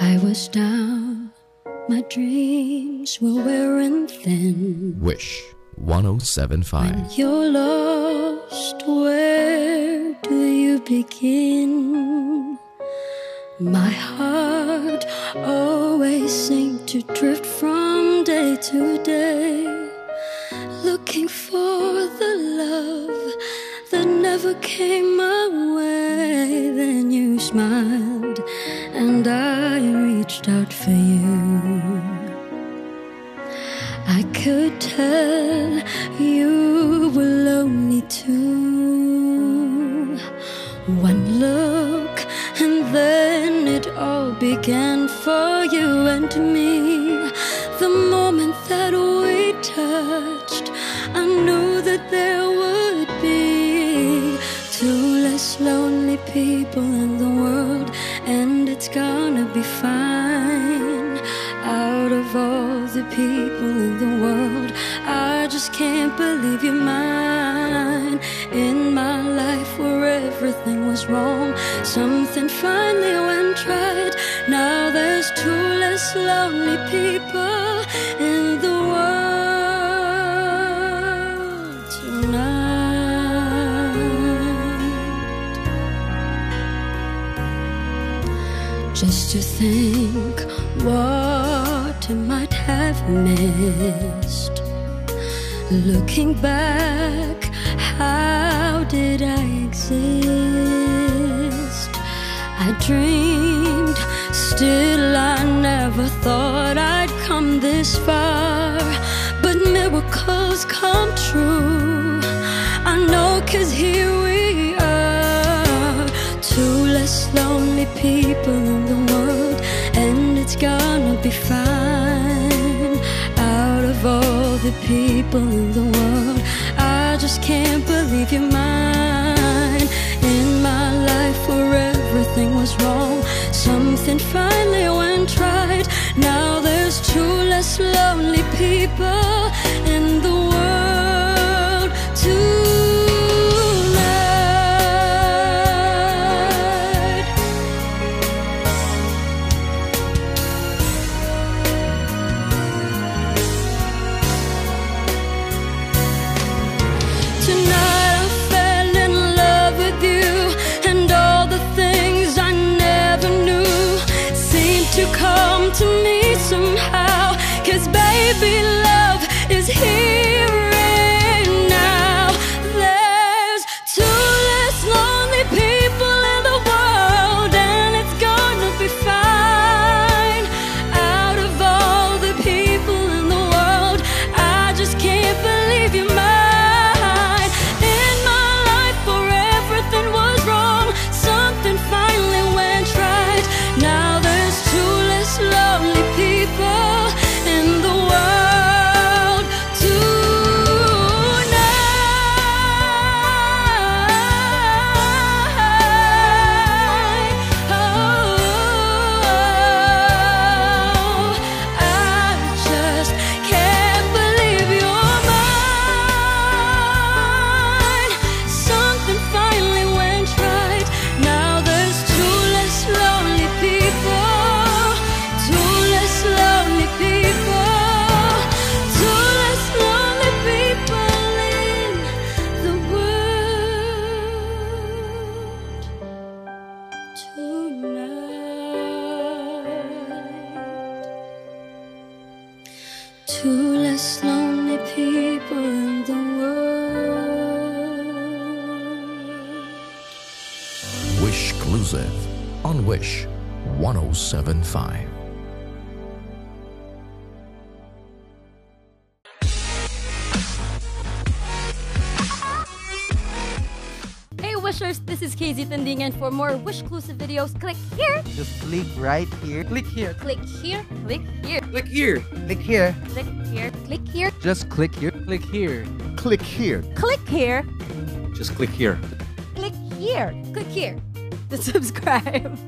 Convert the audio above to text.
I was down, my dreams were wearing thin. Wish 1075. You're lost, where do you begin? My heart always seemed to drift from day to day, looking for the love never came my way. Then you smiled, and I reached out for you. I could tell you were lonely too. One look, and then it all began for you and me. People in the world, and it's gonna be fine. Out of all the people in the world, I just can't believe you're mine. In my life where everything was wrong, something finally went right. Now there's two less lonely people Just to think what I might have missed. Looking back, how did I exist? I dreamed, still I never thought I'd come this far. But miracles come true. I know, cause here less lonely people in the world, and it's gonna be fine. Out of all the people in the world, I just can't believe you're mine. In my life where everything was wrong, something finally went right. Now there's two less lonely people Two less lonely people in the world. Wish exclusive on Wish 1075. Wishers, this is KZ Tandingan and for more Wish exclusive videos, click here, Just click right here. Click here. click here, click here, Click here. Click here. click here, click here, Just click here. Click here. Click here. click here, Just click here. click here, click here to subscribe.